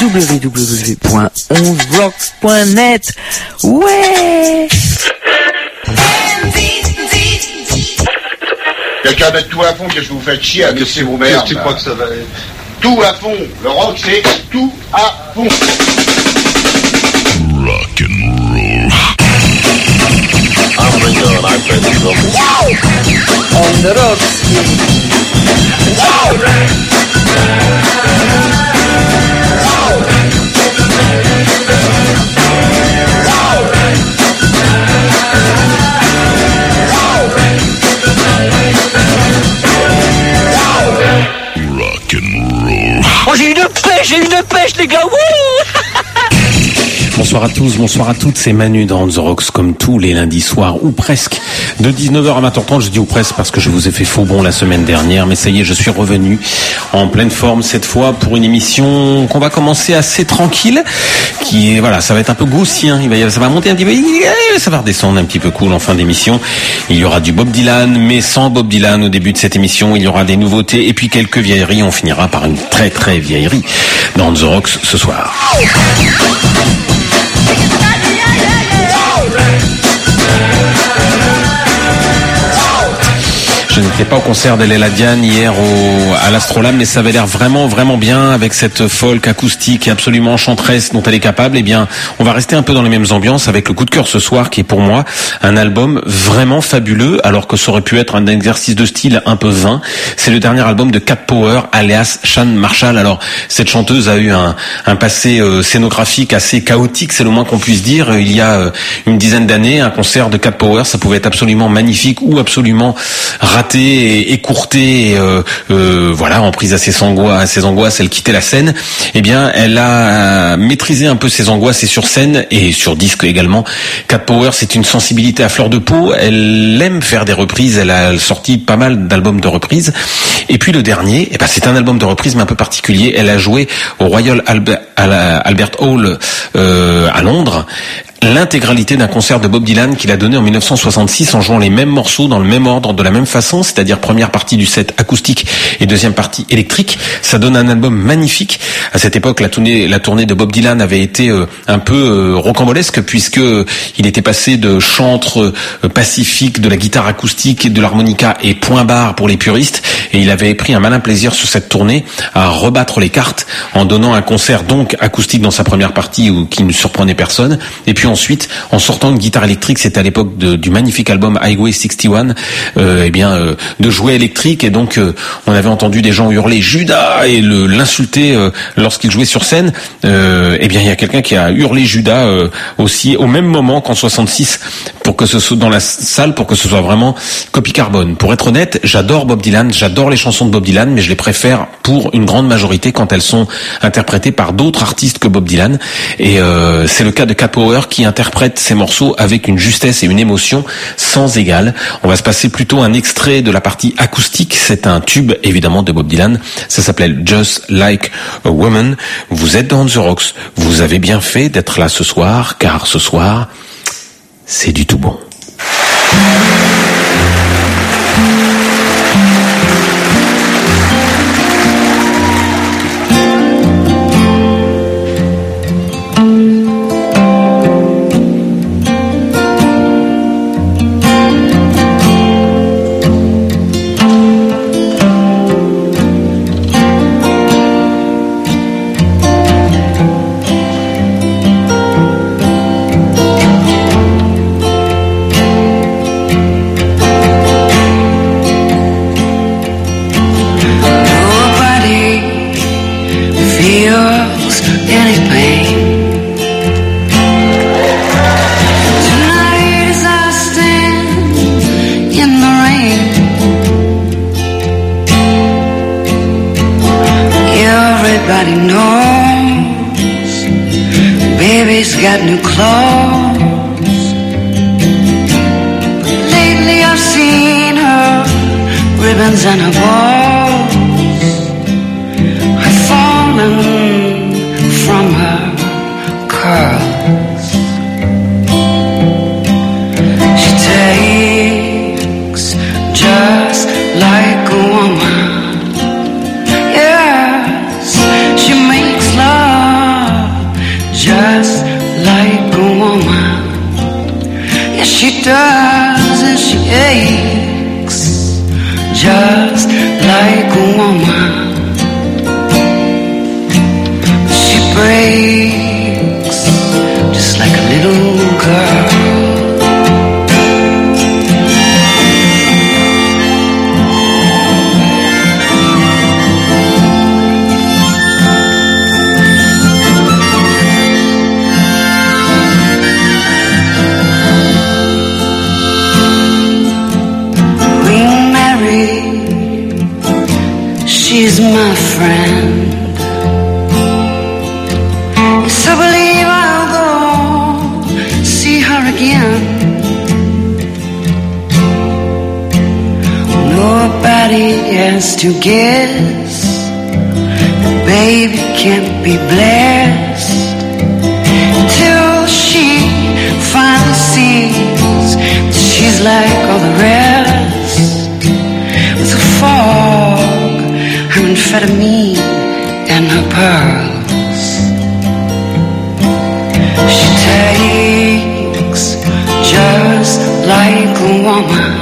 www.11rocks.net. Ouais! Quelqu'un mettre tout à fond, qu'est-ce que vous faites chier à laisser vos mères tu crois que ça va Tout à fond Le rock, c'est tout à fond Rock and roll. On the Rocks. Rock and roll. Oh, j'ai une pêche, j'ai une pêche, les gars! Wouh Bonsoir à tous, bonsoir à toutes, c'est Manu dans The Rocks comme tous les lundis soirs ou presque de 19h à 20h30. Je dis ou presque parce que je vous ai fait faux bon la semaine dernière, mais ça y est, je suis revenu en pleine forme cette fois pour une émission qu'on va commencer assez tranquille, qui voilà, ça va être un peu gaussien, ça va monter un petit peu, ça va redescendre un petit peu cool en fin d'émission. Il y aura du Bob Dylan, mais sans Bob Dylan au début de cette émission. Il y aura des nouveautés et puis quelques vieilleries. On finira par une très très vieillerie dans The Rocks ce soir. Alright. Je n'étais pas au concert d'Elela Diane hier au, à l'Astrolam, mais ça avait l'air vraiment, vraiment bien avec cette folk acoustique et absolument enchanteresse dont elle est capable. Eh bien, on va rester un peu dans les mêmes ambiances avec le coup de cœur ce soir, qui est pour moi un album vraiment fabuleux, alors que ça aurait pu être un exercice de style un peu vain. C'est le dernier album de Cat Power, alias Shan Marshall. Alors, cette chanteuse a eu un, un passé euh, scénographique assez chaotique, c'est le moins qu'on puisse dire. Il y a euh, une dizaine d'années, un concert de Cat Power, ça pouvait être absolument magnifique ou absolument raté et écourté, et, euh, euh, voilà, en prise à ses angoisses, ses angoisses, elle quittait la scène. Eh bien, elle a maîtrisé un peu ses angoisses et sur scène et sur disque également. Cat Power, c'est une sensibilité à fleur de peau. Elle aime faire des reprises. Elle a sorti pas mal d'albums de reprises. Et puis le dernier, eh ben, c'est un album de reprise mais un peu particulier. Elle a joué au Royal Albert Hall euh, à Londres l'intégralité d'un concert de Bob Dylan qu'il a donné en 1966 en jouant les mêmes morceaux dans le même ordre, de la même façon, c'est-à-dire première partie du set acoustique et deuxième partie électrique. Ça donne un album magnifique. À cette époque, la tournée, de Bob Dylan avait été euh, un peu euh, rocambolesque puisque euh, il était passé de chantre pacifique, de la guitare acoustique et de l'harmonica et point barre pour les puristes. Et il avait pris un malin plaisir sur cette tournée à rebattre les cartes en donnant un concert donc acoustique dans sa première partie où, qui ne surprenait personne. Et puis ensuite, en sortant une guitare électrique, c'était à l'époque du magnifique album Highway 61, euh, eh bien, euh, de jouer électrique. Et donc, euh, on avait entendu des gens hurler Judas et l'insulter lorsqu'il jouait sur scène. Euh, eh bien, il y a quelqu'un qui a hurlé Judas aussi au même moment qu'en 66 pour que ce soit dans la salle, pour que ce soit vraiment copie carbone. Pour être honnête, j'adore Bob Dylan, j'adore les chansons de Bob Dylan, mais je les préfère pour une grande majorité quand elles sont interprétées par d'autres artistes que Bob Dylan. Et euh, c'est le cas de Cat Power qui interprète ces morceaux avec une justesse et une émotion sans égale. On va se passer plutôt un extrait de la partie acoustique. C'est un tube évidemment de Bob Dylan. Ça s'appelle Just Like a Woman. Vous êtes dans The Rocks. Vous avez bien fait d'être là ce soir, car ce soir, c'est du tout bon. my friend. Yes, I believe I'll go see her again. Nobody has to guess. The baby can't be blessed till she finally sees that she's like all the rest. amphetamine and her pearls. She takes just like a woman.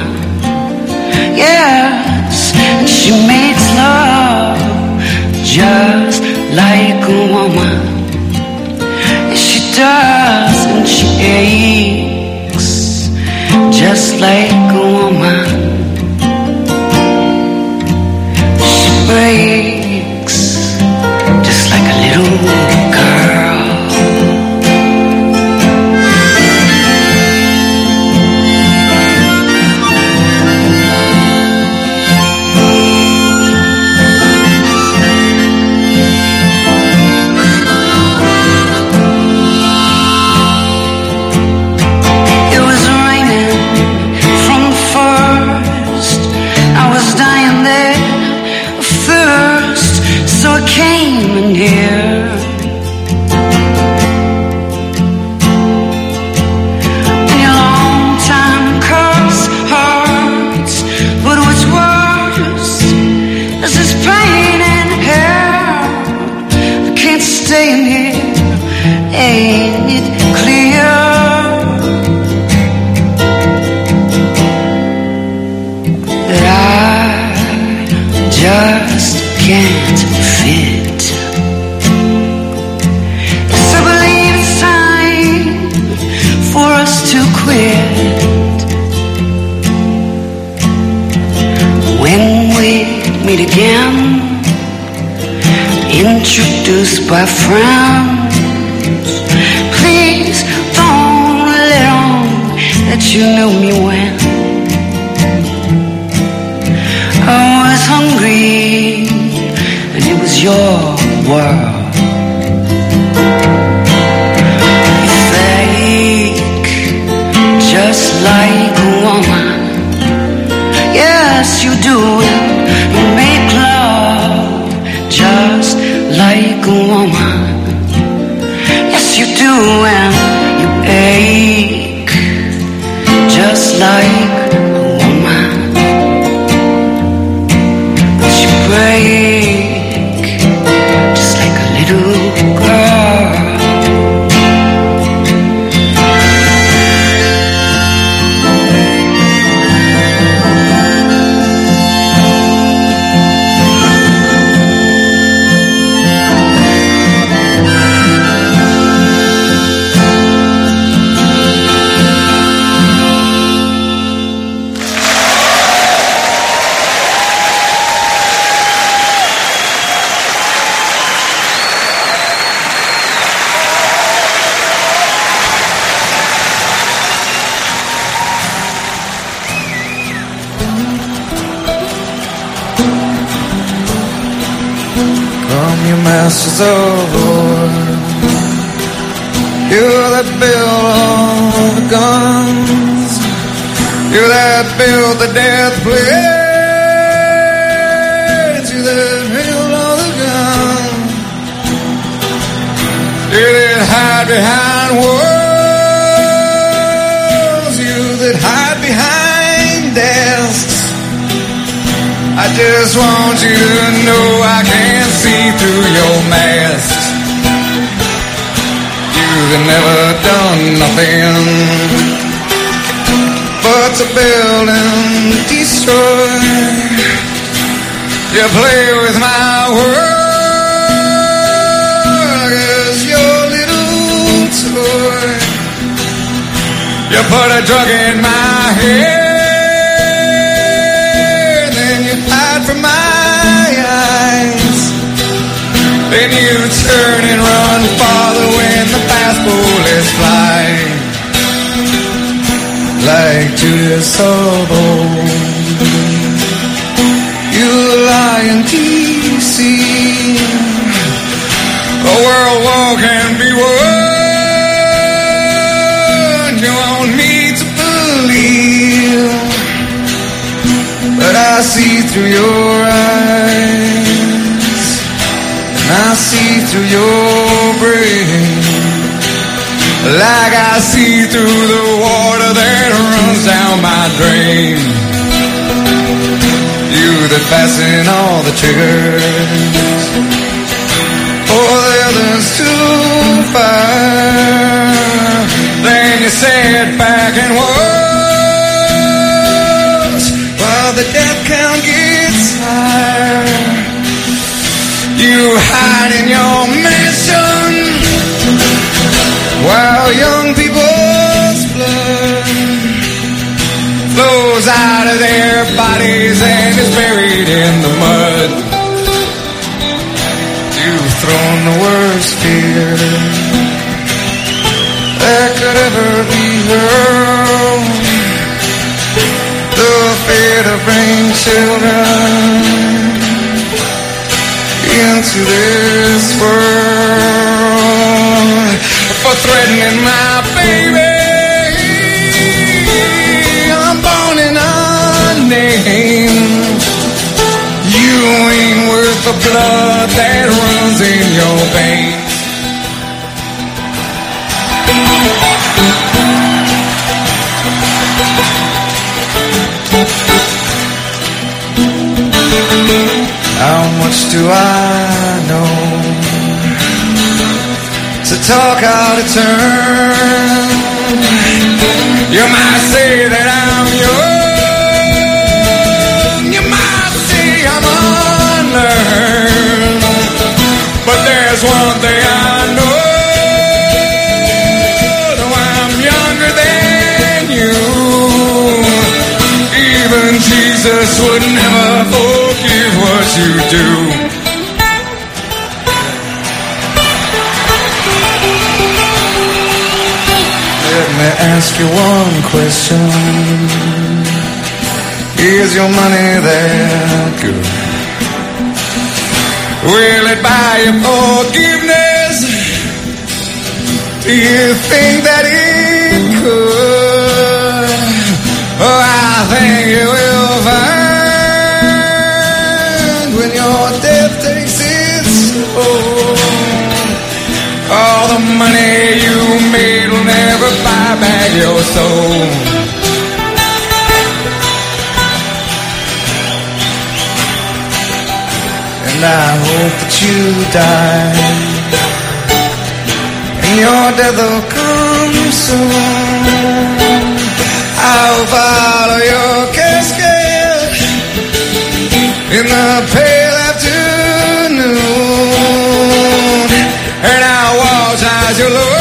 Yes, and she makes love just like a woman. And she does, and she aches just like a woman. breaks just like a little away the worst fear that could ever be hurled. The fear to bring children into this world for threatening my baby. I'm born in unnamed. You ain't worth the blood I know? To talk out of turn. You might say that I'm young. You might say I'm unlearned. But there's one thing I know. Though I'm younger than you. Even Jesus would never forgive what you do. Me ask you one question. Is your money that good? Will it buy you forgiveness? Do you think that it could? Oh, I think you will find when your death takes its toll. All the money you made will never buy back your soul. And I hope that you die. And your death will come soon. I'll follow your casket in the pale afternoon. And I'll watch as you lower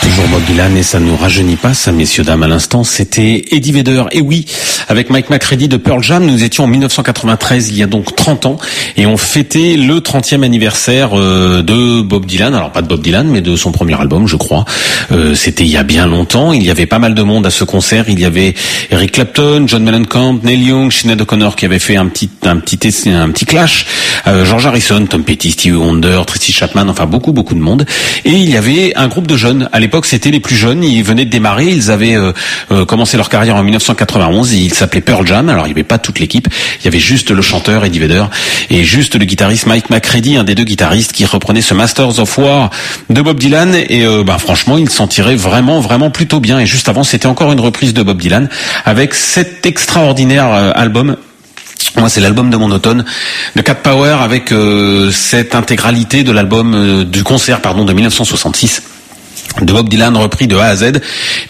Toujours Bob et ça ne nous rajeunit pas, ça messieurs dames à l'instant, c'était Eddie Vedder. Et oui, avec Mike McCready de Pearl Jam. Nous étions en 1993, il y a donc 30 ans, et on fêtait le 30e anniversaire euh, de Bob Dylan. Alors pas de Bob Dylan, mais de son premier album, je crois. Euh, C'était il y a bien longtemps. Il y avait pas mal de monde à ce concert. Il y avait Eric Clapton, John Mellencamp, Neil Young, Sinead O'Connor qui avait fait un petit un petit un petit clash. Euh, George Harrison, Tom Petty, Stevie Wonder, Tracy Chapman, enfin beaucoup beaucoup de monde. Et il y avait un groupe de jeunes. À l'époque, c'était les plus jeunes. Ils venaient de démarrer. Ils avaient euh, euh, commencé leur carrière en 1991. Ils s'appelaient Pearl Jam. Alors il n'y avait pas toute l'équipe. Il y avait juste le chanteur Eddie Vedder et juste le guitariste Mike McCready, un des deux guitaristes qui reprenait ce Masters of War de Bob Dylan. Et euh, bah, franchement, il s'en tirait vraiment vraiment plutôt bien. Et juste avant, c'était encore une reprise de Bob Dylan avec cet extraordinaire euh, album moi, c'est l'album de mon automne de Cat Power avec euh, cette intégralité de l'album euh, du concert pardon de 1966 de Bob Dylan repris de A à Z,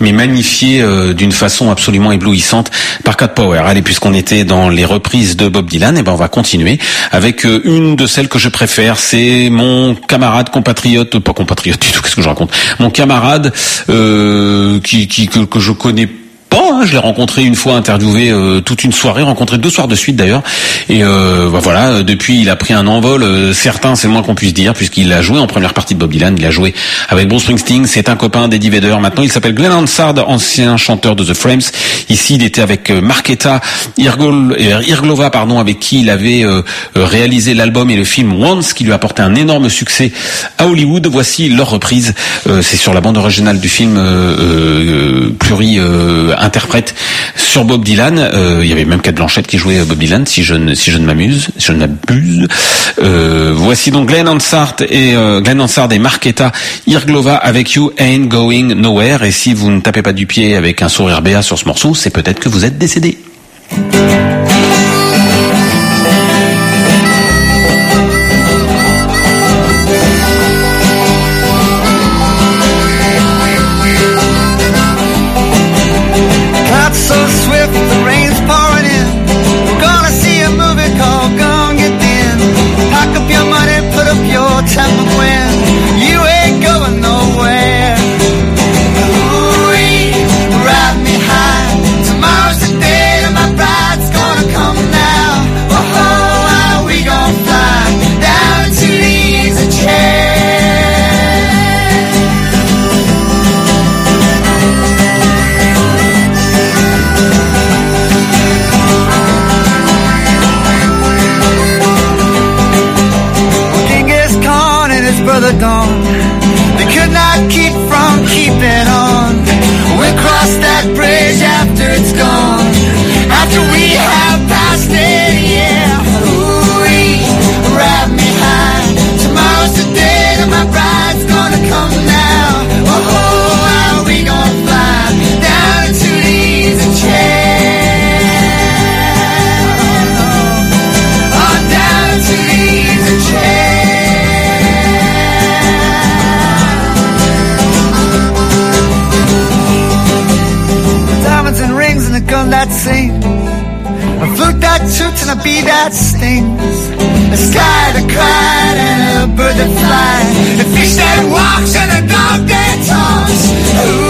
mais magnifié euh, d'une façon absolument éblouissante par Cat Power. Allez, puisqu'on était dans les reprises de Bob Dylan, et ben on va continuer avec euh, une de celles que je préfère. C'est mon camarade compatriote, pas compatriote du tout, qu'est-ce que je raconte? Mon camarade euh, qui, qui que, que je connais hein. Je l'ai rencontré une fois, interviewé euh, toute une soirée, rencontré deux soirs de suite d'ailleurs. Et euh, bah voilà, depuis il a pris un envol. euh, certain, c'est le moins qu'on puisse dire, puisqu'il a joué en première partie de Bob Dylan. Il a joué avec Bruce Springsteen. C'est un copain d'Eddie Vedder. Maintenant, il s'appelle Glenn Hansard, ancien chanteur de The Frames. Ici, il était avec euh, Marketa Irglova, pardon, avec qui il avait réalisé l'album et le film Once, qui lui a apporté un énorme succès à Hollywood. Voici leur reprise. C'est sur la bande originale du film pluri sur Bob Dylan. Euh, il y avait même Kate Blanchett qui jouait Bob Dylan, si je ne si je ne m'amuse, si je ne m'abuse. Euh, voici donc Glenn Hansard et euh, Glenn Hansard et Marketa Irglova avec You Ain't Going Nowhere. Et si vous ne tapez pas du pied avec un sourire béat sur ce morceau, c'est peut-être que vous êtes décédé. That sings. A flute that toots and a bee that stings. A sky that cried and a bird that flies. A fish that walks and a dog that talks. Ooh-wee,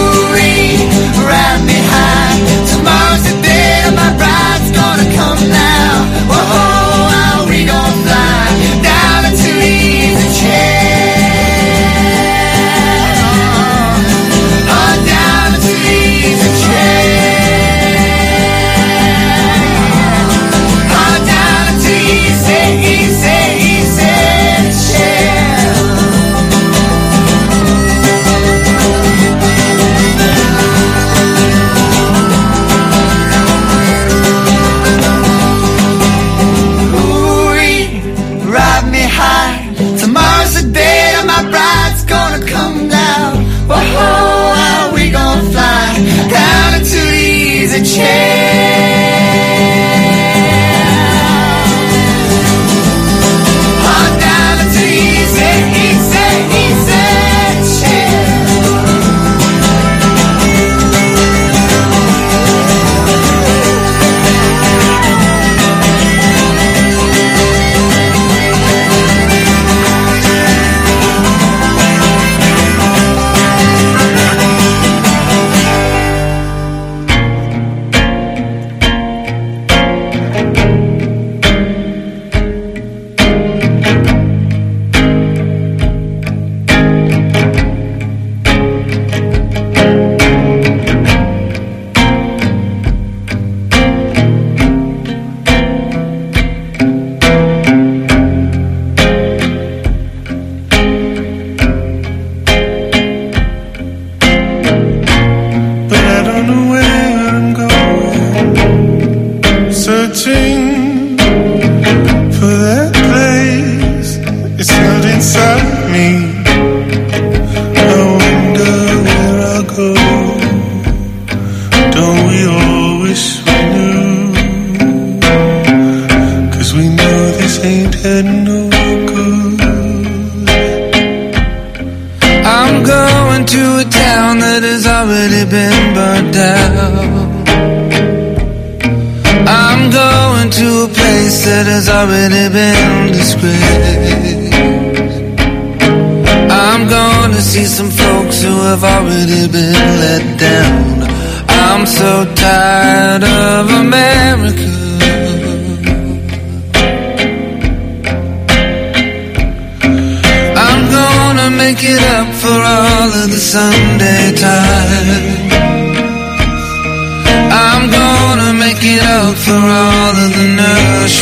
for all of the rhymes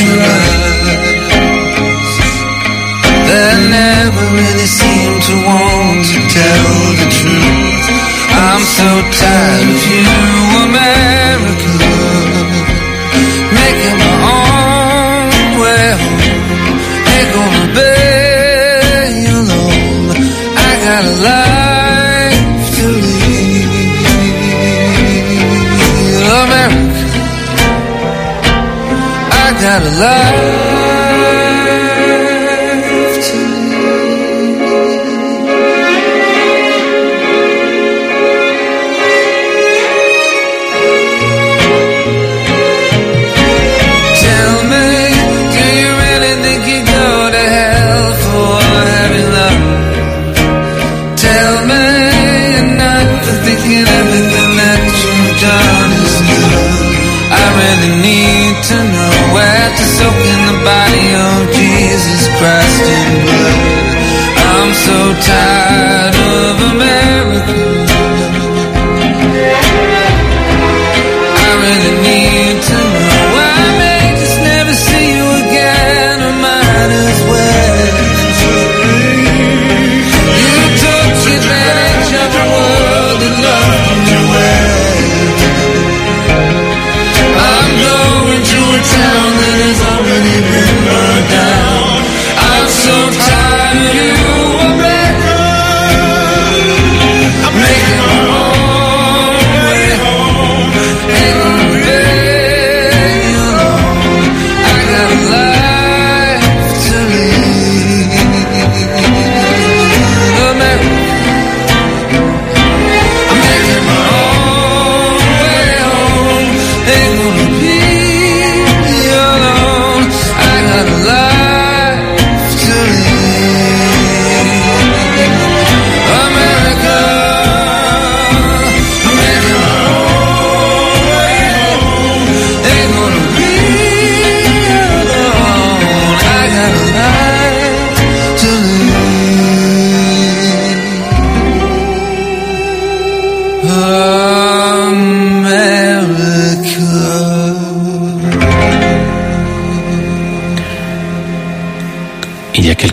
that never really seem to want to tell the truth. I'm so tired love.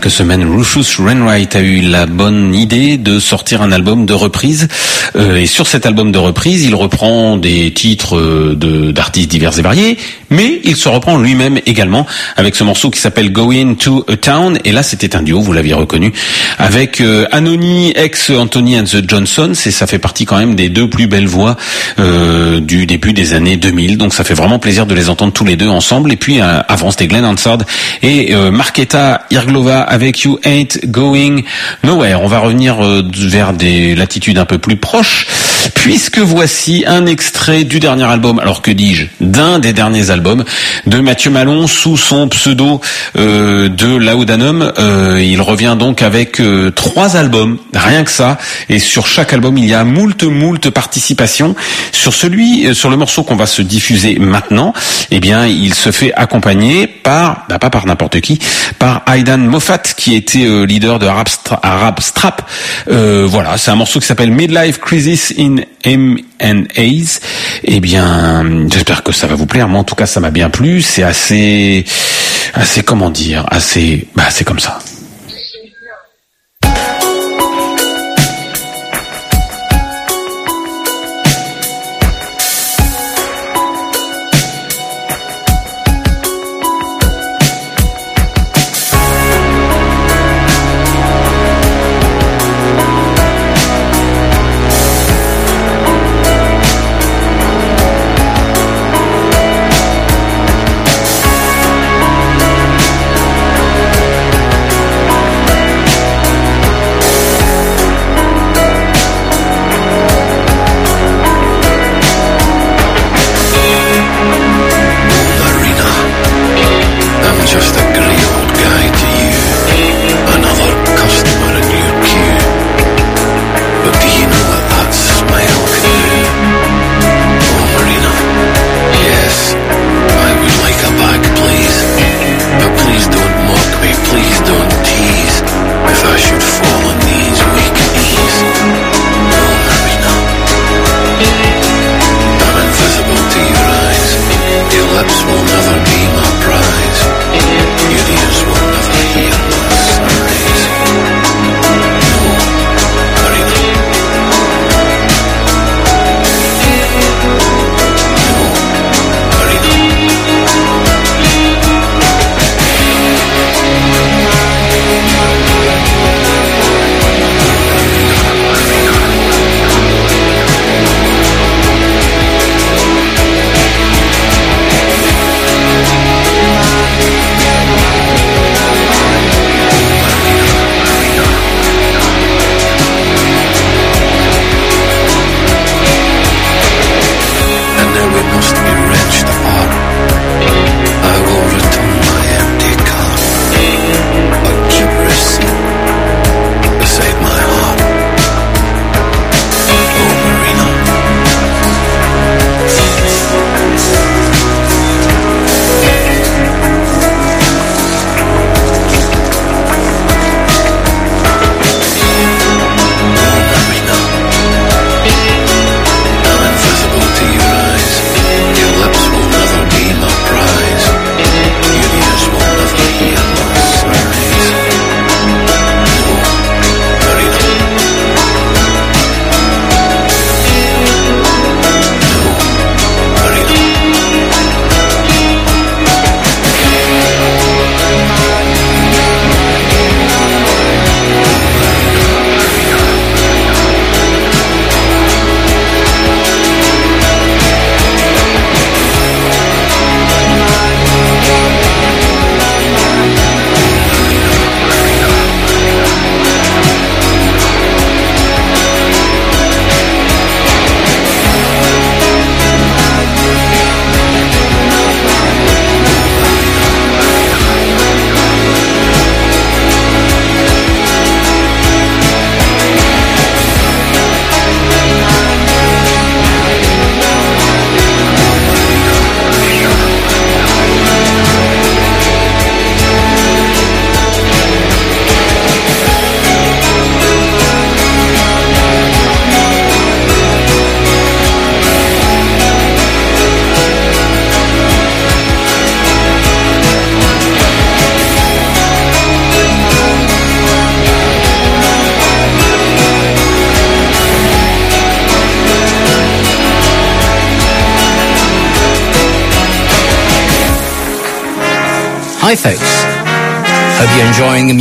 Quelques semaines, Rufus Wainwright a eu la bonne idée de sortir un album de reprise. Euh, et sur cet album de reprise, il reprend des titres euh, de- d'artistes divers et variés, mais il se reprend lui-même également avec ce morceau qui s'appelle Going to a Town. Et là, c'était un duo, vous l'aviez reconnu, avec euh, Anony, ex Anthony and the Johnsons. Et ça fait partie quand même des deux plus belles voix euh, du début des années 2000. Donc ça fait vraiment plaisir de les entendre tous les deux ensemble. Et puis euh, avant, c'était Glenn Hansard et euh, Marketa Irglova avec You Ain't Going Nowhere. On va revenir euh, vers des latitudes un peu plus proches, puisque voici un extrait du dernier album, alors que dis-je, d'un des derniers albums de Mathieu Malon sous son pseudo euh, de Laudanum. Euh, il revient donc avec trois albums, rien que ça, et sur chaque album il y a moult moult participations. Sur celui, sur le morceau qu'on va se diffuser maintenant, eh bien il se fait accompagner par, bah, pas par n'importe qui, par Aidan Moffat qui était euh, leader de Arab, Stra- Arab Strap. Euh, voilà, c'est un morceau qui s'appelle Midlife Crisis in M and A's. Eh bien, j'espère que ça va vous plaire. Moi, en tout cas, ça m'a bien plu. C'est assez, assez comment dire, assez, bah, c'est comme ça.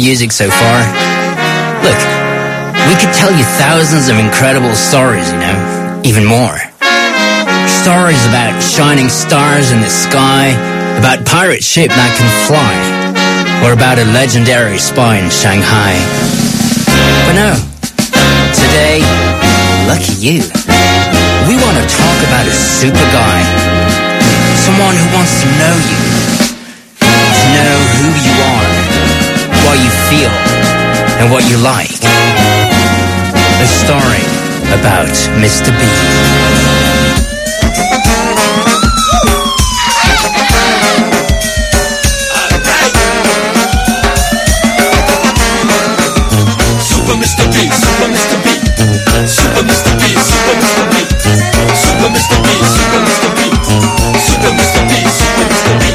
Music so far. Look, we could tell you thousands of incredible stories, you know, even more. Stories about shining stars in the sky, about pirate ship that can fly, or about a legendary spy in Shanghai. But no, today, lucky you, we want to talk about a super guy, someone who wants to know you, to know who you you feel, and what you like. A story about Mr. B. Super Mr. B, Super Mr. B, Super Mr. B, Super Mr. B, Super Mr. B, Super Mr. B, Super Mr. B, Super Mr. B.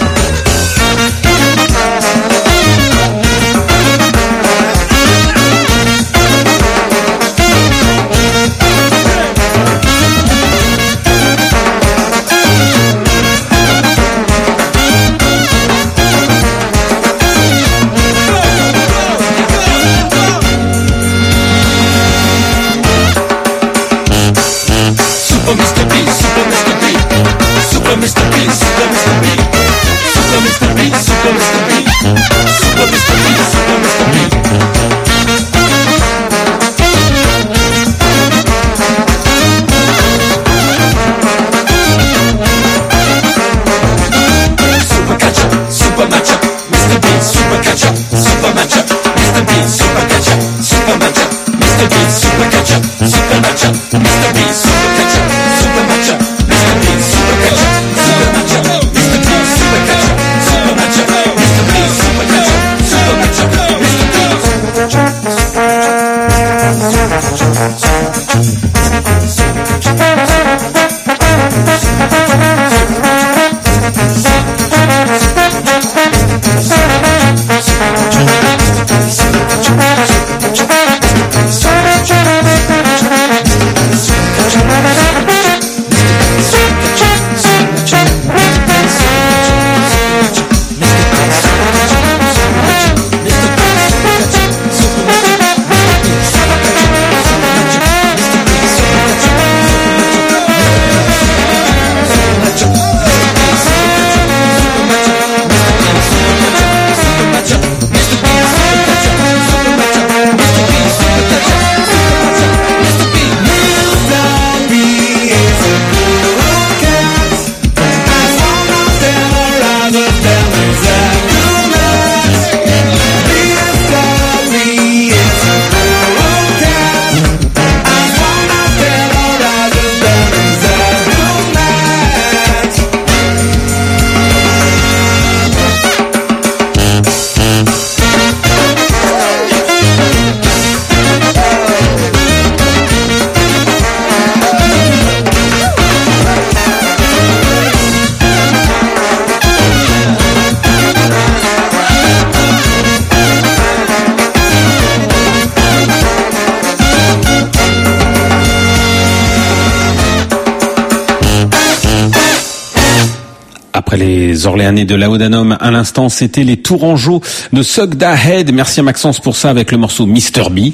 Laudanum, à l'instant, c'était les Tourangeaux de Sogda Head. Merci à Maxence pour ça avec le morceau Mr. B.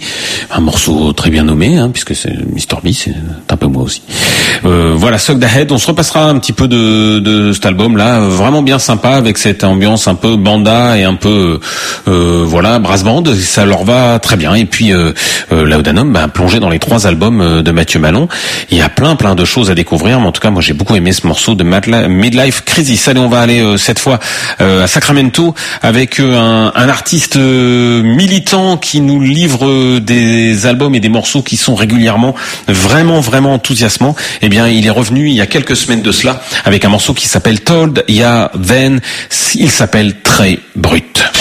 Un morceau très bien nommé, hein, puisque c'est Mr. B, c'est un peu moi aussi. Euh, voilà, Sogda Head. On se repassera un petit peu de, de cet album-là, euh, vraiment bien sympa avec cette ambiance un peu banda et un peu, euh, voilà, brass band. Ça leur va très bien. Et puis, euh, euh, Laudanum, bah, plongé dans les trois albums euh, de Mathieu Malon. Il y a plein, plein de choses à découvrir. Mais en tout cas, moi, j'ai beaucoup aimé ce morceau de Midlife Crisis. Allez, on va aller cette fois à Sacramento avec un, un artiste militant qui nous livre des albums et des morceaux qui sont régulièrement vraiment, vraiment enthousiasmants. Eh bien, il est revenu il y a quelques semaines de cela avec un morceau qui s'appelle Told Ya Then. Il s'appelle Très Brut.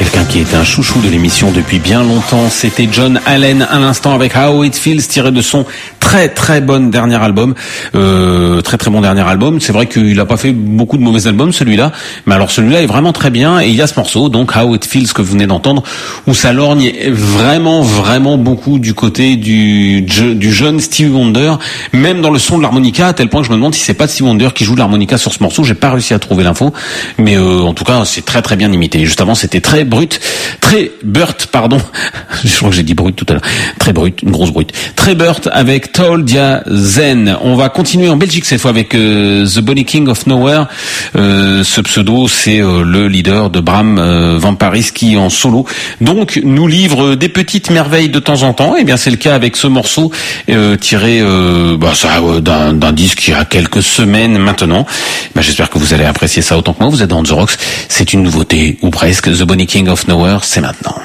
Quelqu'un qui était un chouchou de l'émission depuis bien longtemps. C'était John Allen à l'instant avec How It Feels tiré de son très très bon dernier album. Euh, très très bon dernier album. C'est vrai qu'il a pas fait beaucoup de mauvais albums celui-là, mais alors celui-là est vraiment très bien et il y a ce morceau donc How It Feels que vous venez d'entendre où ça lorgne vraiment vraiment beaucoup du côté du jeune Steve Wonder, même dans le son de l'harmonica à tel point que je me demande si c'est pas Steve Wonder qui joue l'harmonica sur ce morceau. J'ai pas réussi à trouver l'info, mais euh, en tout cas c'est très très bien imité. Justement c'était très brut, très Burt pardon. je crois que j'ai dit brut tout à l'heure. Très brut, une grosse brute. Très Burt avec On va continuer en Belgique cette fois avec euh, The Bonnie King of Nowhere. Euh, ce pseudo, c'est euh, le leader de Bram euh, Van Paris qui en solo. Donc nous livre des petites merveilles de temps en temps. Et bien c'est le cas avec ce morceau euh, tiré euh, bah, d'un d'un disque il y a quelques semaines maintenant. Bah, J'espère que vous allez apprécier ça autant que moi. Vous êtes dans The Rocks. C'est une nouveauté ou presque. The Bonnie King of Nowhere, c'est maintenant.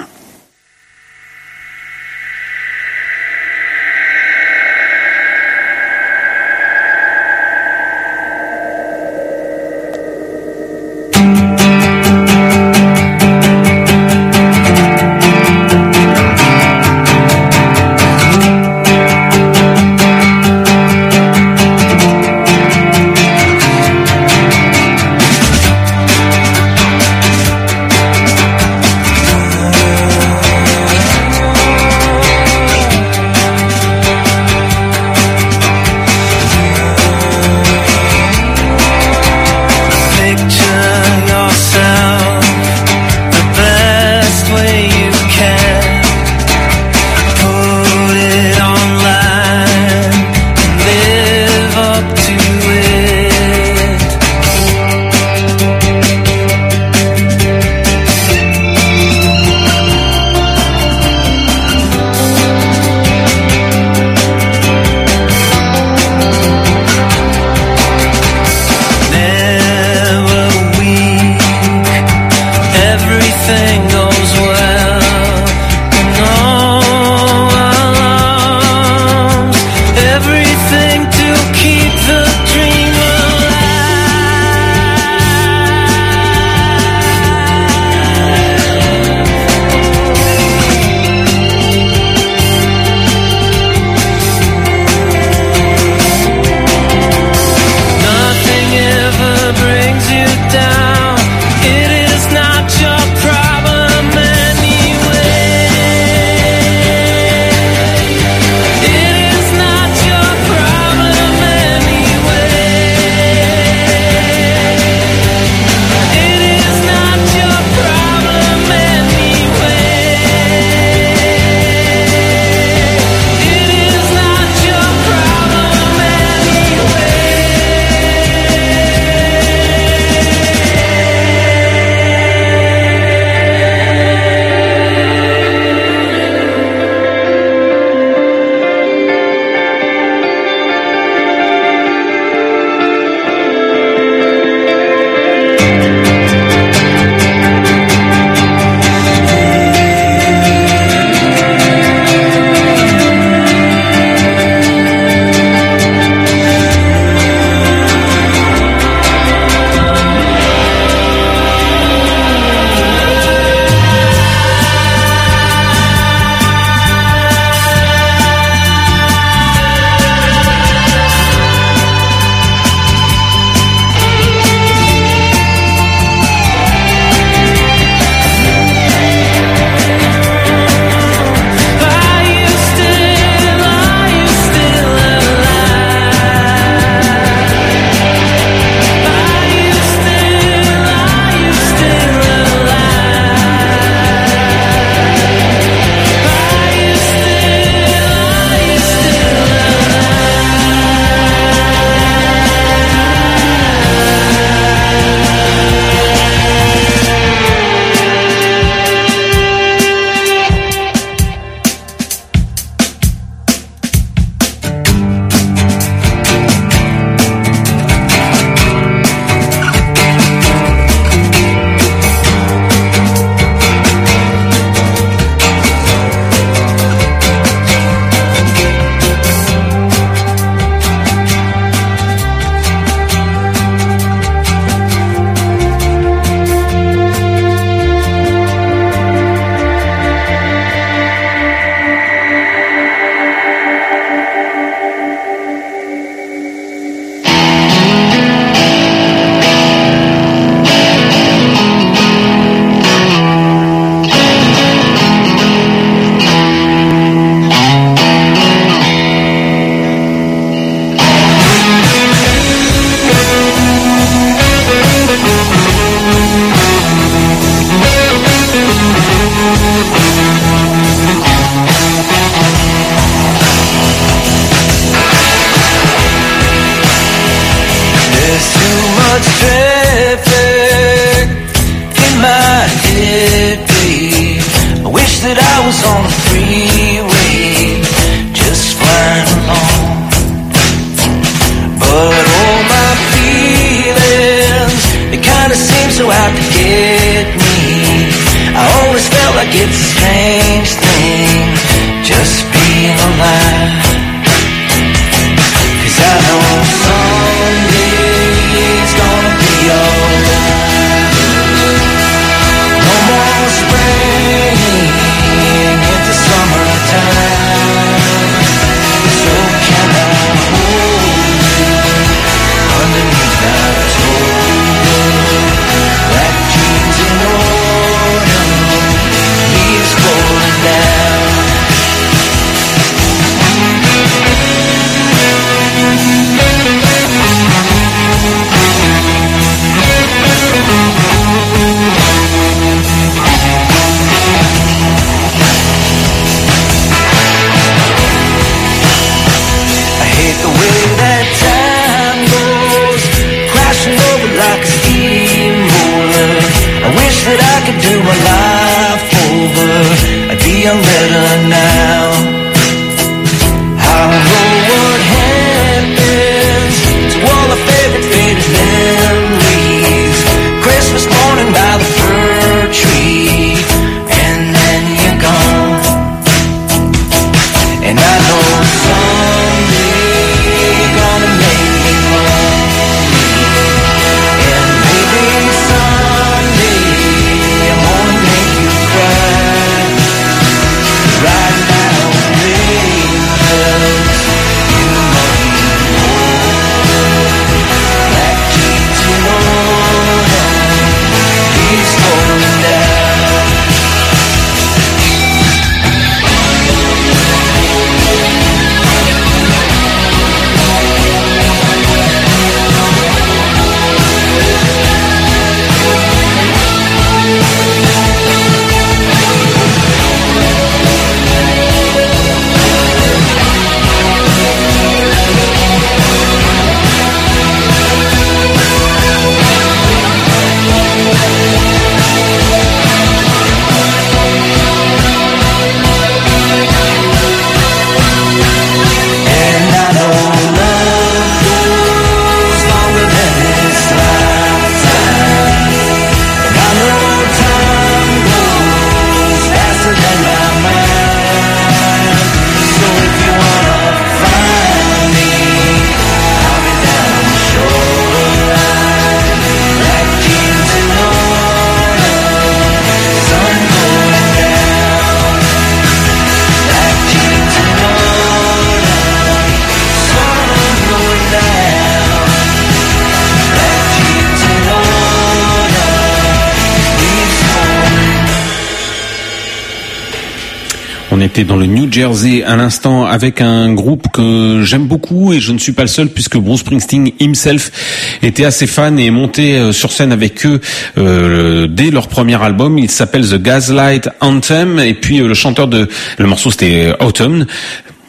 Était dans le New Jersey à l'instant avec un groupe que j'aime beaucoup et je ne suis pas le seul puisque Bruce Springsteen himself était assez fan et est monté euh, sur scène avec eux euh, dès leur premier album. Il s'appelle The Gaslight Anthem et puis euh, le chanteur de le morceau c'était Autumn.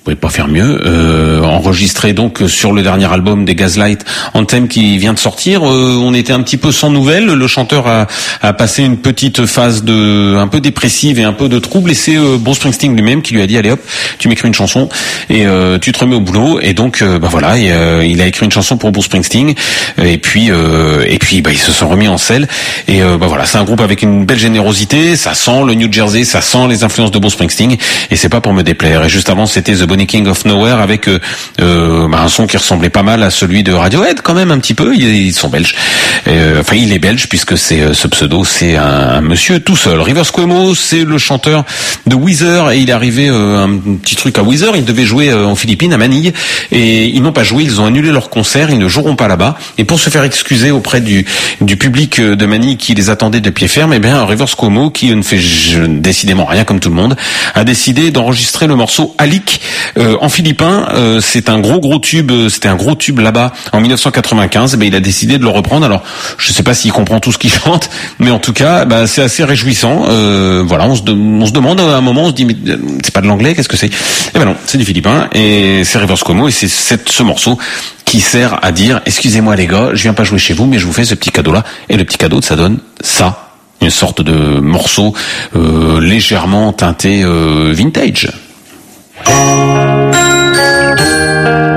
Pouvez pas faire mieux. Euh, enregistré donc sur le dernier album des Gaslight Anthem qui vient de sortir. Euh, on était un petit peu sans nouvelles. Le chanteur a, a passé une petite phase de un peu dépressive et un peu de trouble. Et c'est euh, Bruce Springsteen lui-même qui lui a dit allez hop, tu m'écris une chanson et euh, tu te remets au boulot. Et donc bah voilà, il a écrit une chanson pour Bruce Springsteen. Et puis et puis bah, ils se sont remis en selle. Et bah voilà, c'est un groupe avec une belle générosité. Ça sent le New Jersey, ça sent les influences de Bruce Springsteen. Et c'est pas pour me déplaire. Et juste avant, c'était The Bonnie King of Nowhere avec euh, euh, bah, un son qui ressemblait pas mal à celui de Radiohead quand même un petit peu. Ils, ils sont belges. Euh, enfin, il est belge puisque c'est euh, ce pseudo, c'est un, un monsieur tout seul. Rivers Cuomo, c'est le chanteur de Weezer et il est arrivé euh, un petit truc à Weezer. Il devait jouer en Philippines à Manille et ils n'ont pas joué. Ils ont annulé leur concert. Ils ne joueront pas là-bas. Et pour se faire excuser auprès du du public de Manille qui les attendait de pied ferme, eh bien Rivers Cuomo, qui ne fait décidément rien comme tout le monde, a décidé d'enregistrer le morceau Alik euh, en philippin. Euh, c'est un gros gros tube. euh, C'était un gros tube là-bas en 1995. Eh ben, il a décidé de le reprendre. Alors je sais pas s'il comprend tout ce qu'il chante, mais en tout cas, bah, c'est assez réjouissant. Euh, voilà, on se, on se demande à un moment, on se dit mais euh, c'est pas de l'anglais, qu'est-ce que c'est? Eh ben non, c'est du philippin et c'est Rivers Cuomo et c'est ce morceau qui sert à dire excusez-moi les gars, je viens pas jouer chez vous, mais je vous fais ce petit cadeau là et le petit cadeau ça donne ça. une sorte de morceau euh, légèrement teinté euh, vintage. thank you.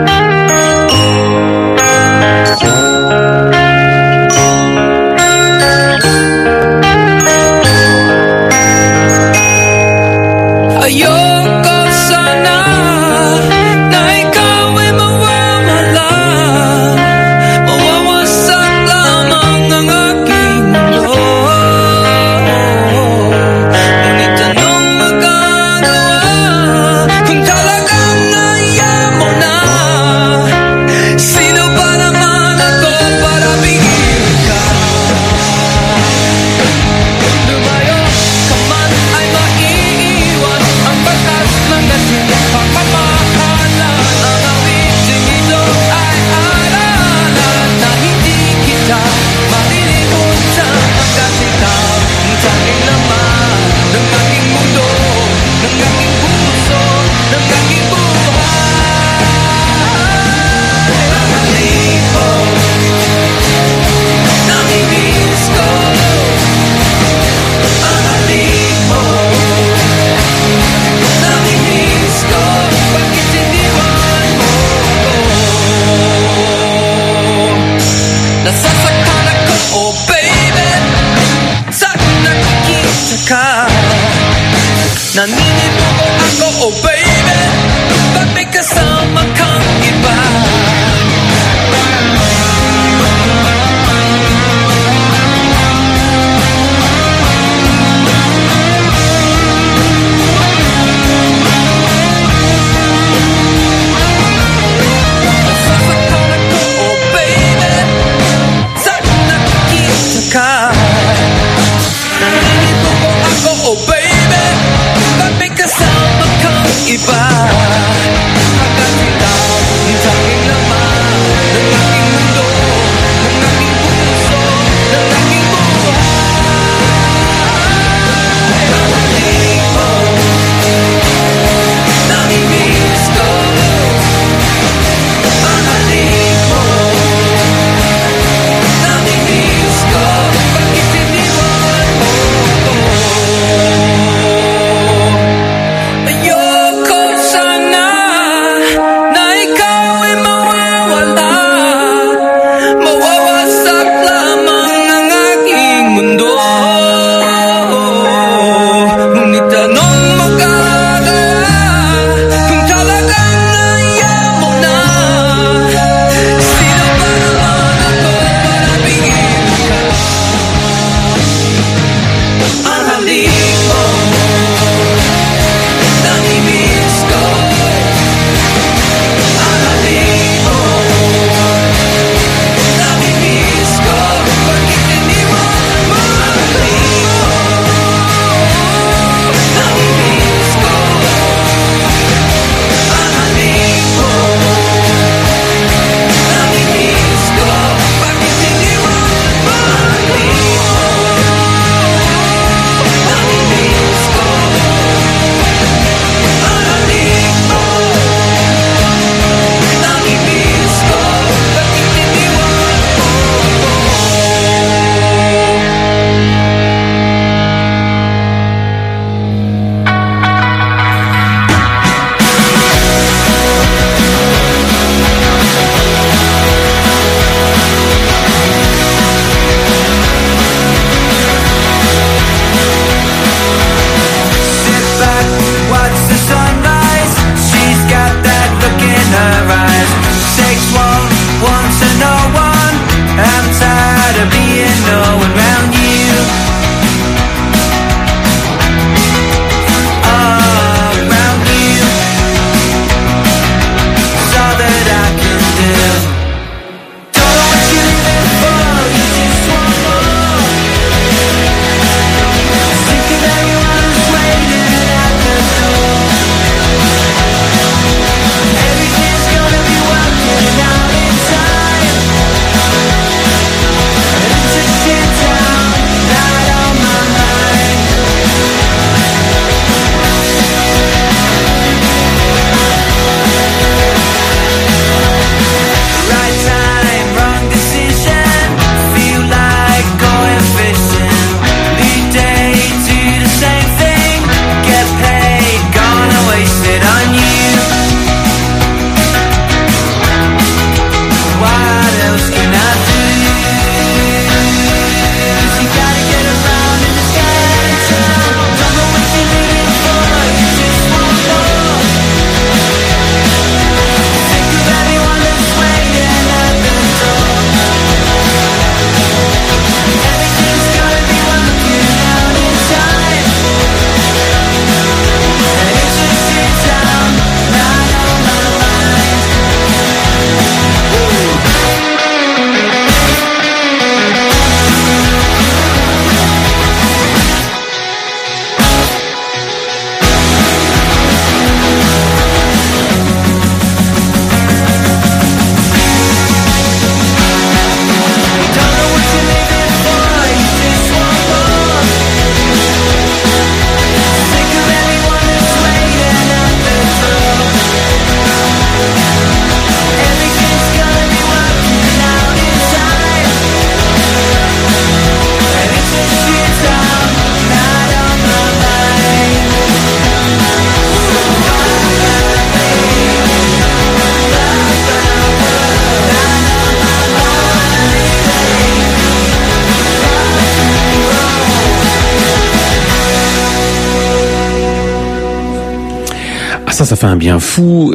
Fou.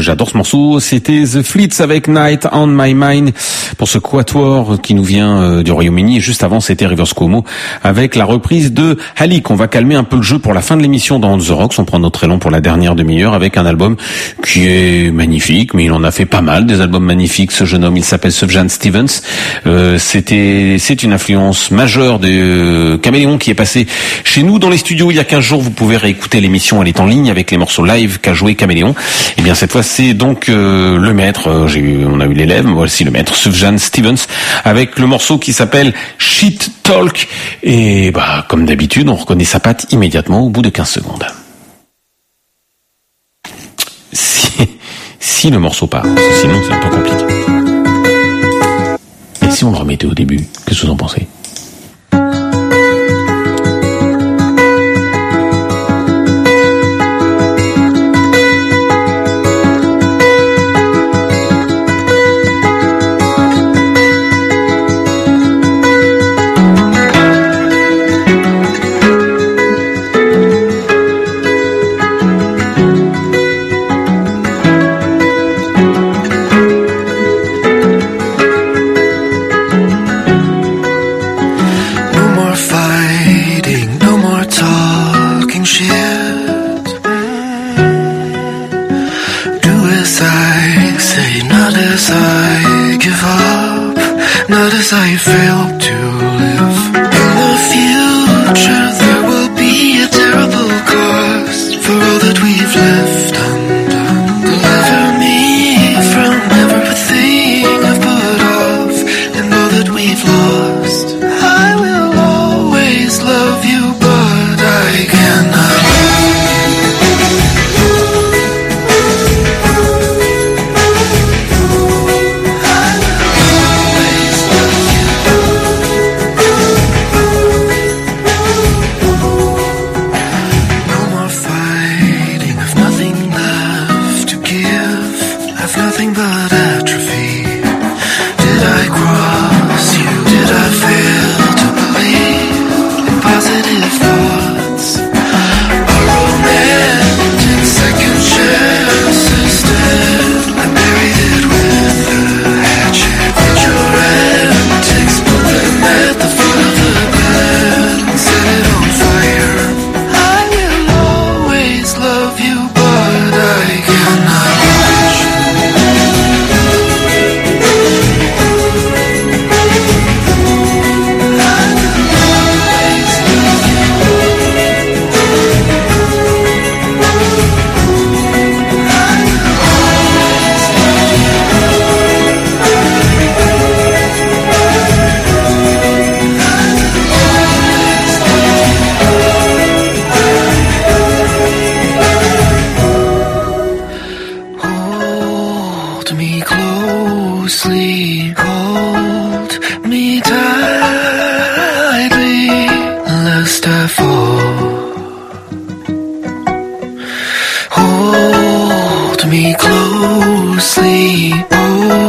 J'adore ce morceau. C'était The Fleets avec Night on My Mind pour ce quatuor qui nous vient euh, du Royaume-Uni. Juste avant, c'était Rivers Cuomo avec la reprise de Halik. On va calmer un peu le jeu pour la fin de l'émission dans The Rocks. On prend notre élan pour la dernière demi-heure avec un album qui est magnifique, mais il en a fait pas mal des albums magnifiques. Ce jeune homme, il s'appelle Sufjan Stevens. Euh, c'était, c'est une influence majeure de euh, Caméléon qui est passé chez nous dans les studios il y a 15 jours. Vous pouvez réécouter l'émission, elle est en ligne avec les morceaux live qu'a joué Caméléon. Et bien cette fois, c'est donc euh, le maître. euh, on a eu l'élève, voici le maître Sufjan Stevens avec le morceau qui s'appelle Shit Talk. Et bah comme d'habitude, on reconnaît sa patte immédiatement au bout de 15 secondes. Si, si le morceau part, sinon c'est un peu compliqué. Et si on le remettait au début, qu'est-ce que vous en pensez? Me closely, hold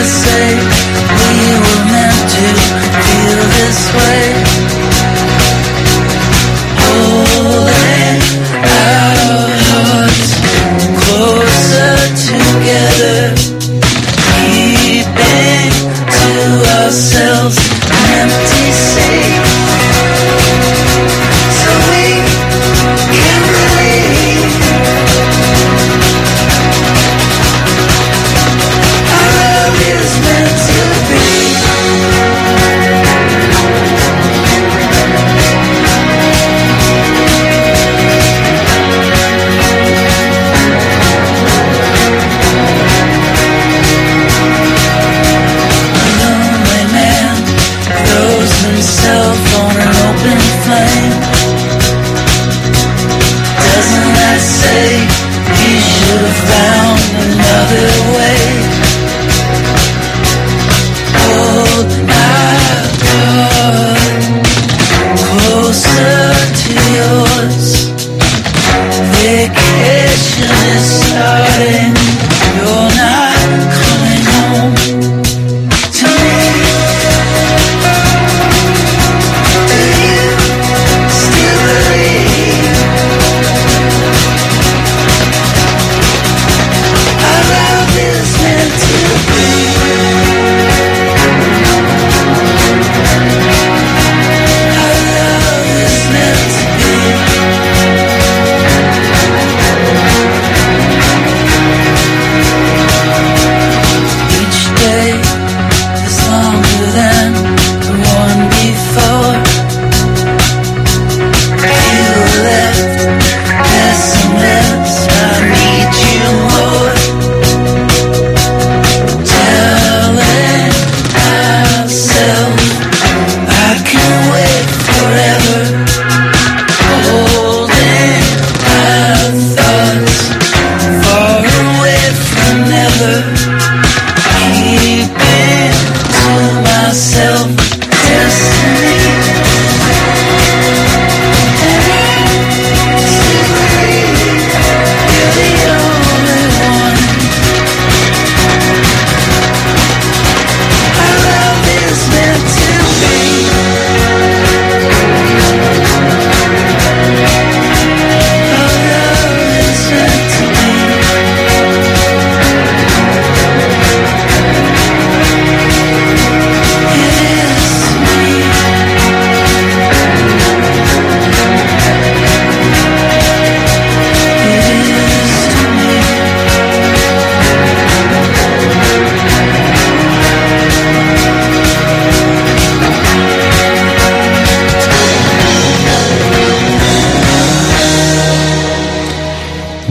I say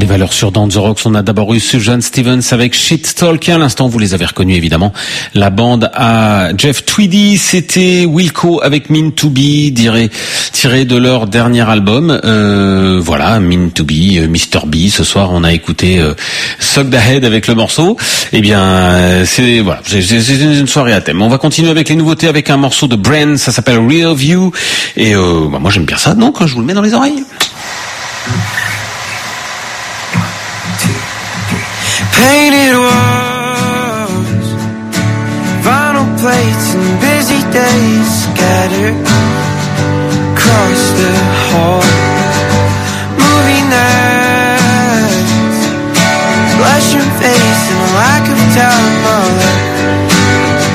valeurs sur Dans the Rocks, on a d'abord eu Suzanne Stevens avec Shit Talk. À l'instant, vous les avez reconnus évidemment. La bande à Jeff Tweedy, c'était Wilco avec Mean to Be, tiré, tiré de leur dernier album. Euh, voilà, Mean to Be, euh, Mr. B. Ce soir, on a écouté euh, Suck the Head avec le morceau. Eh bien, euh, c'est voilà, une soirée à thème. On va continuer avec les nouveautés avec un morceau de Brand, ça s'appelle Real View. Et euh, bah, moi, j'aime bien ça, donc je vous le mets dans les oreilles. Painted walls, vinyl plates, and busy days scattered across the hall. Movie nights, blushing face, and a lack of time. All that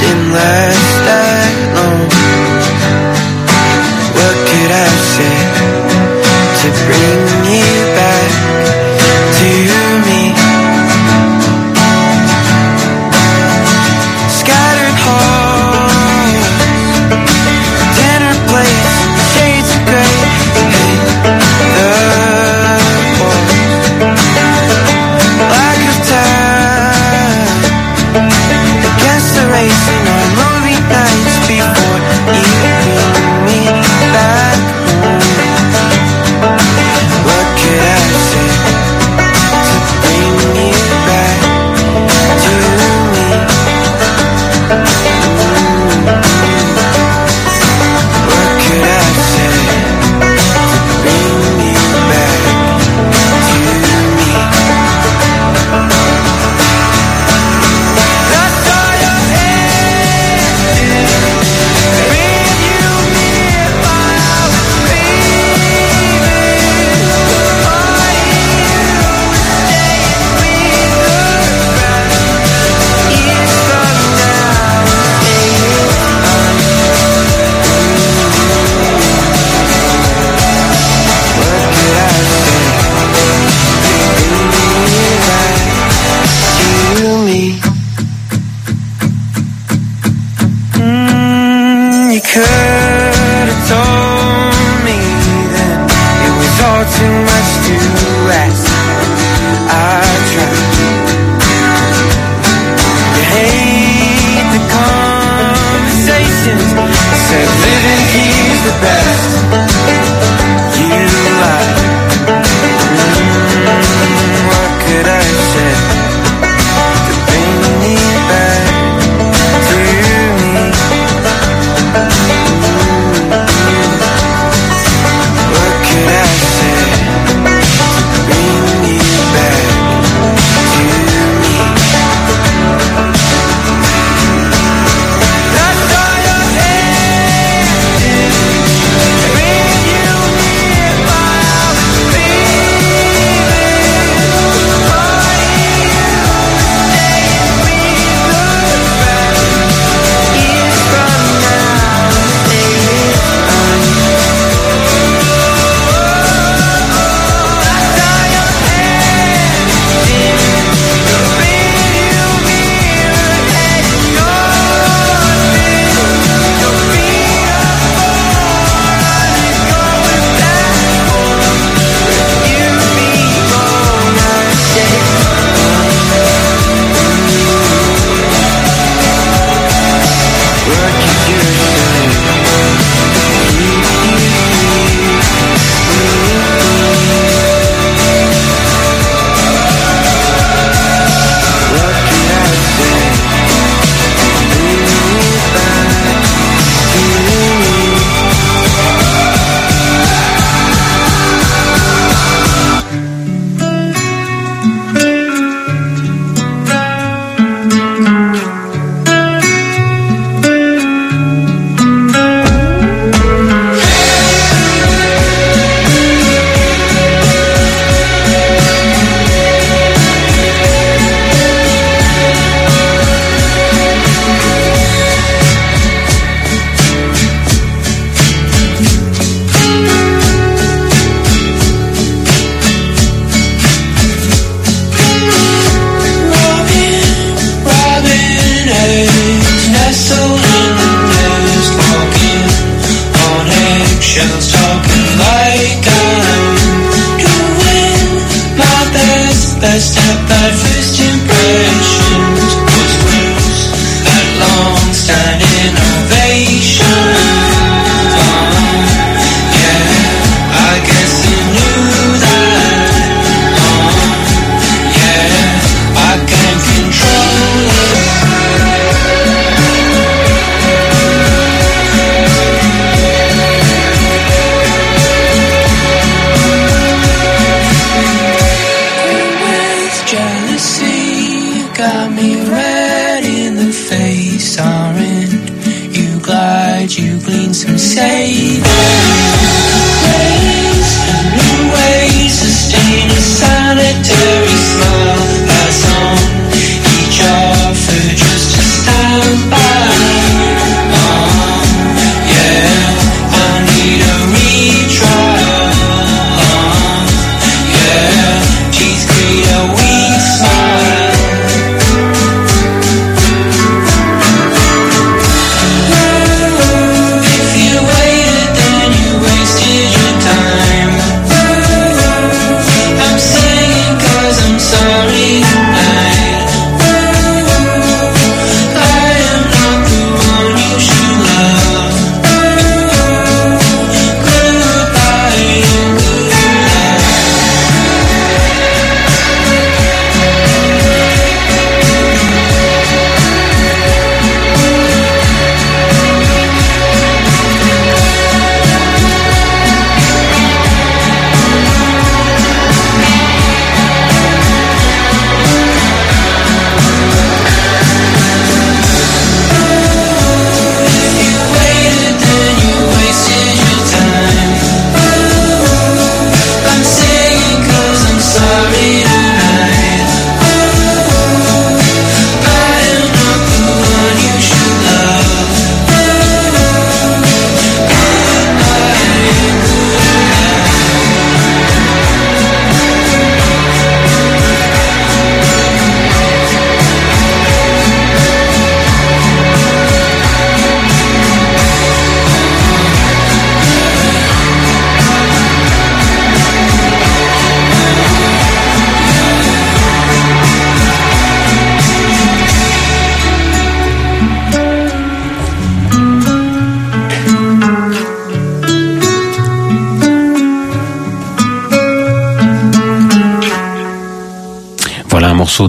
didn't last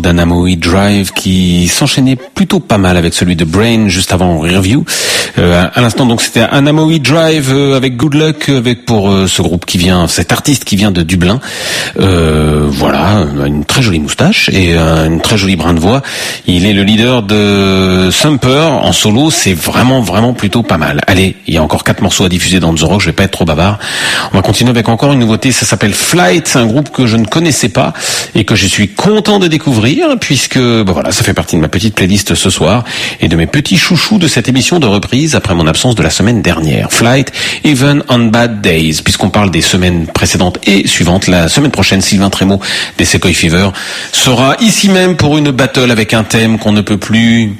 d'Anamoe Drive qui s'enchaînait plutôt pas mal avec celui de Brain juste avant Review. Euh, à l'instant donc c'était Anamoe Drive euh, avec Good Luck avec pour euh, ce groupe qui vient, cet artiste qui vient de Dublin. Euh, voilà, une très jolie moustache et euh, une très jolie brin de voix. Il est le leader de Sumper en solo, c'est vraiment vraiment plutôt pas mal. Allez, il y a encore quatre morceaux à diffuser dans The Rock, je vais pas être trop bavard. On va continuer avec encore une nouveauté, ça s'appelle Flight, c'est un groupe que je ne connaissais pas et que je suis content de découvrir puisque bah voilà, ça fait partie de ma petite playlist ce soir et de mes petits chouchous de cette émission de reprise après mon absence de la semaine dernière. Flight, Even on Bad Days, puisqu'on parle des semaines précédentes et suivantes. La semaine prochaine, Sylvain Trémaud des Sequoia Fever sera ici même pour une battle avec un thème qu'on ne peut plus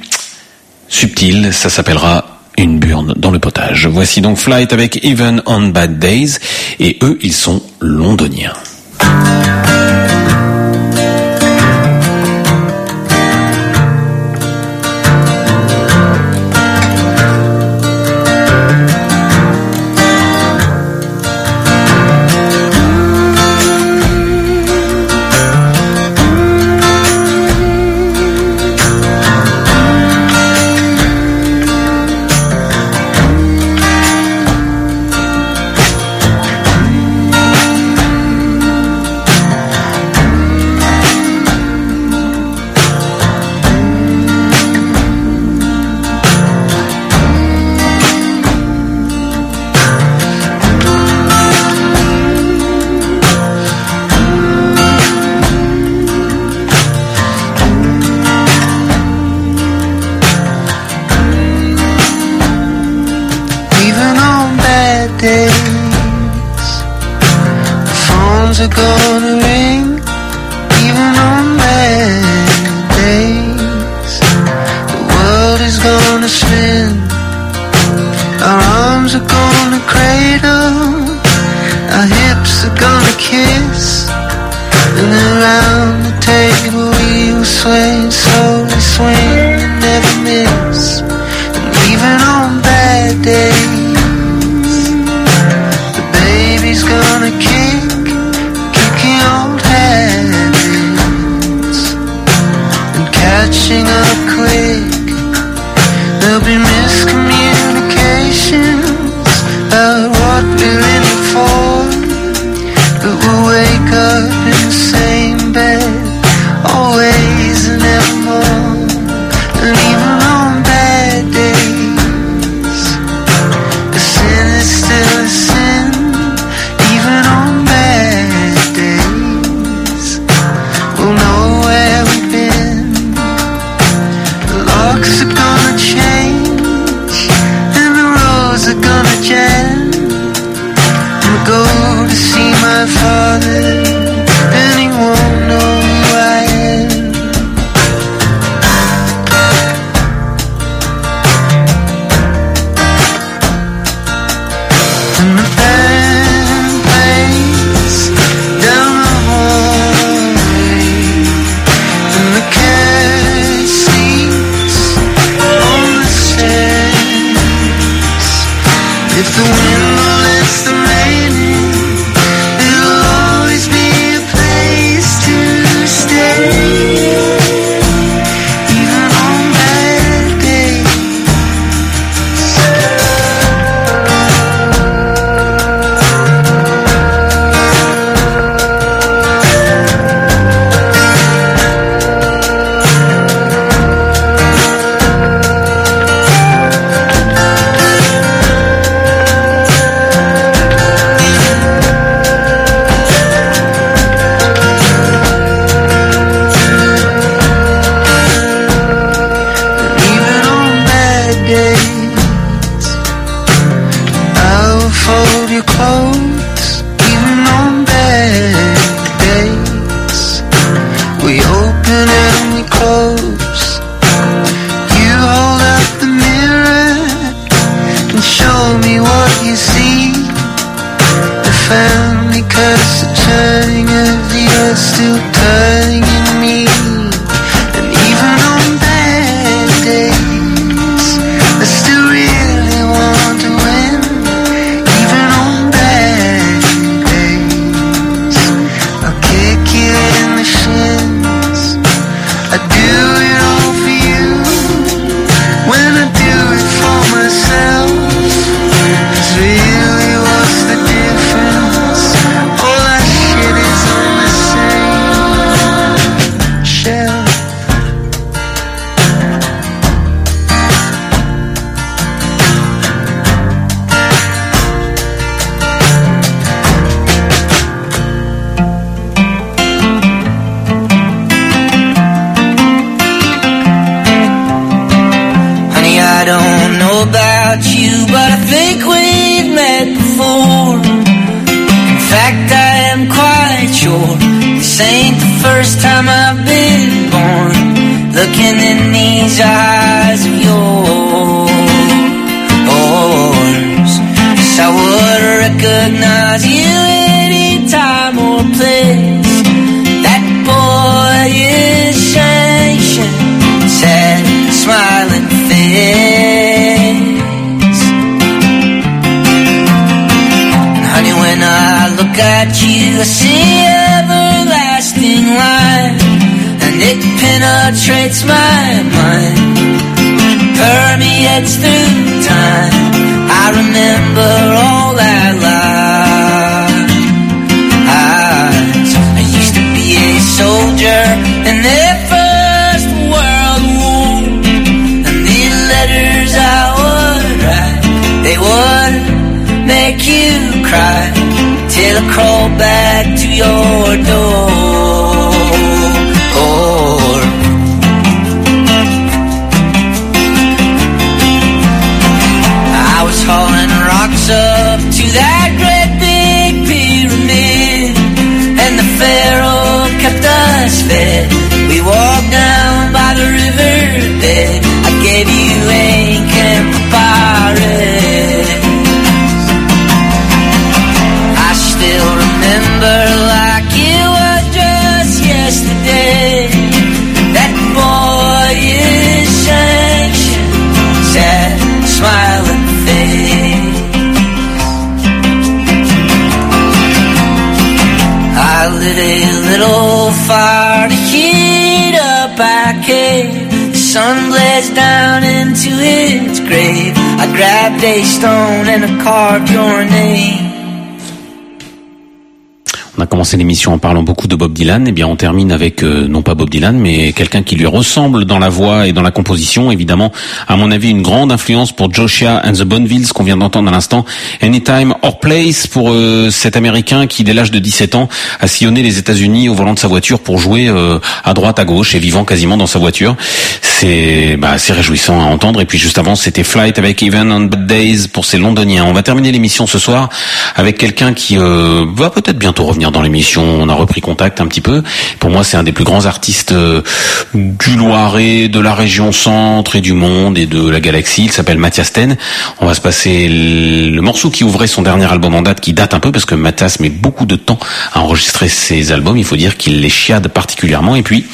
subtil. Ça s'appellera une burne dans le potage. Voici donc Flight avec Even on Bad Days et eux, ils sont londoniens. Down into its grave, I grabbed a stone and I carved your name. A commencé l'émission en parlant beaucoup de Bob Dylan. Eh bien, on termine avec euh, non pas Bob Dylan, mais quelqu'un qui lui ressemble dans la voix et dans la composition. Évidemment, à mon avis, une grande influence pour Joshua and the Bonnevilles qu'on vient d'entendre à l'instant. Anytime or Place pour euh, cet Américain qui, dès l'âge de 17 ans, a sillonné les États-Unis au volant de sa voiture pour jouer euh, à droite, à gauche et vivant quasiment dans sa voiture. C'est bah, c'est réjouissant à entendre. Et puis juste avant, c'était Flight avec Even on Bad Days pour ces Londoniens. On va terminer l'émission ce soir avec quelqu'un qui euh, va peut-être bientôt revenir l'émission. On a repris contact un petit peu. Pour moi, c'est un des plus grands artistes euh, du Loiret, de la région centre et du monde et de la galaxie. Il s'appelle Mathias Ten. On va se passer le le morceau qui ouvrait son dernier album en date, qui date un peu parce que Mathias met beaucoup de temps à enregistrer ses albums. Il faut dire qu'il les chiade particulièrement. Et puis,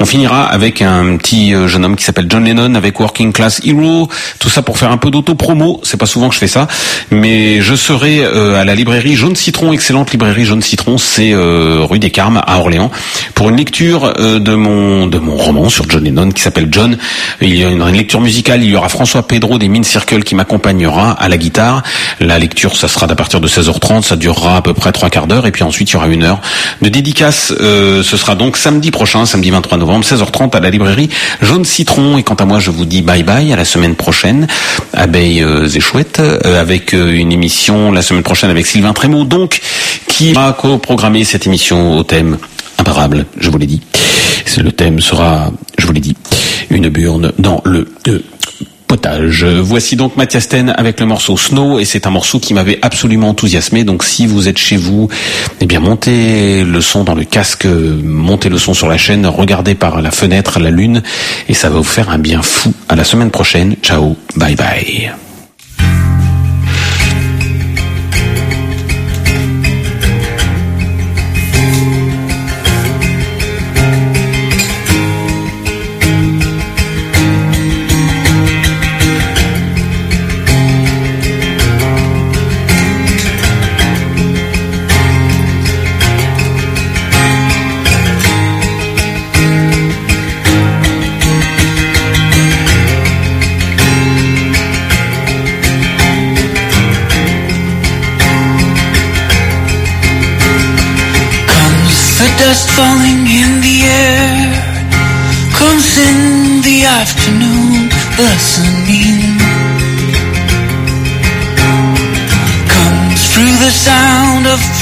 on finira avec un petit euh, jeune homme qui s'appelle John Lennon avec Working Class Hero. Tout ça pour faire un peu d'auto-promo. C'est pas souvent que je fais ça, mais je serai euh, à la librairie Jaune Citron, excellente librairie Jaune Citron, c'est euh, rue des Carmes à Orléans, pour une lecture euh, de mon de mon roman sur John Lennon qui s'appelle John. Il y a une, lecture musicale. Il y aura François Pedro des Mines Circle qui m'accompagnera à la guitare. La lecture, ça sera à partir de 16h30. Ça durera à peu près trois quarts d'heure et puis ensuite il y aura une heure de dédicace. Euh, ce sera donc samedi prochain, samedi 23 novembre, 16h30 à la librairie Jaune Citron. Et quant à moi, je vous dis bye bye à la semaine prochaine, abeilles et chouettes, avec une émission la semaine prochaine avec Sylvain Trémaud, donc qui va co-programmer cette émission au thème imparable, je vous l'ai dit. Le thème sera, je vous l'ai dit, une burne dans le euh, potage. Voici donc Mathias Ten avec le morceau Snow et c'est un morceau qui m'avait absolument enthousiasmé. Donc si vous êtes chez vous, eh bien montez le son dans le casque, montez le son sur la chaîne, regardez par la fenêtre la lune et ça va vous faire un bien fou. À la semaine prochaine. Ciao, bye bye.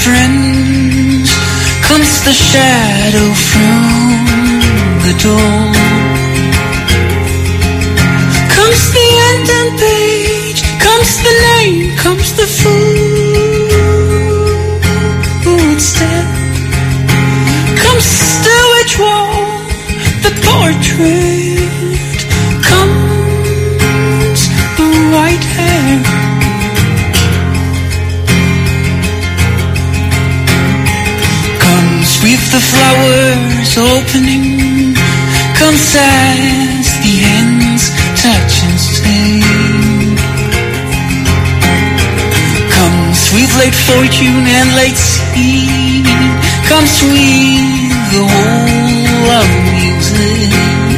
Friends. Comes the shadow from the door. Comes the end and page. Comes the name. Comes the food. Flowers opening, comes as the ends touch and stay. Comes with late fortune and late sea, comes with the whole of music.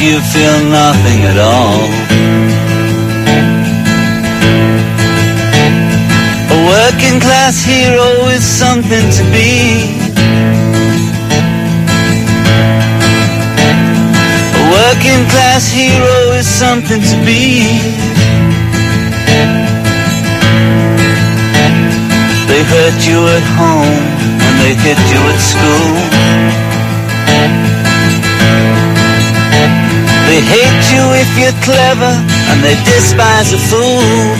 You feel nothing at all. A working class hero is something to be. A working class hero is something to be. They hurt you at home and they hit you at school. They hate you if you're clever and they despise a fool.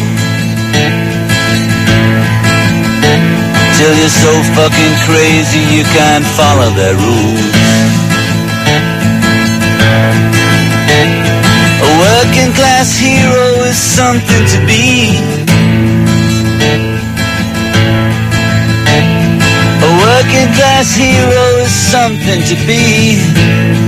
Till you're so fucking crazy you can't follow their rules. A working class hero is something to be. A working class hero is something to be.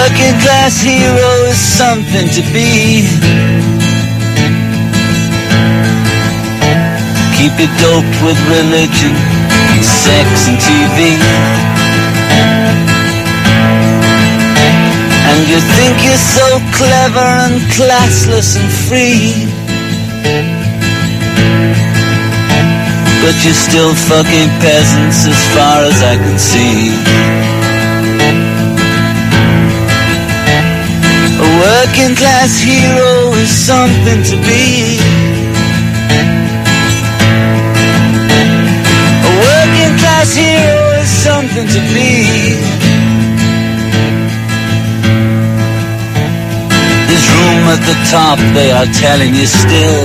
Working class hero is something to be. Keep it doped with religion, sex and TV. And you think you're so clever and classless and free. But you're still fucking peasants as far as I can see. Working class hero is something to be. A working class hero is something to be. There's room at the top, they are telling you still.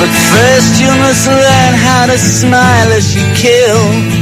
But first you must learn how to smile as you kill.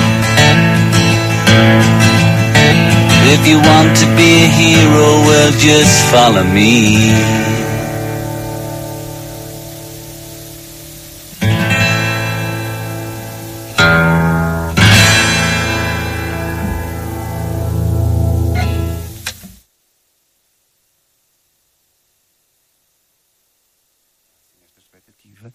If you want to be a hero, well, just follow me.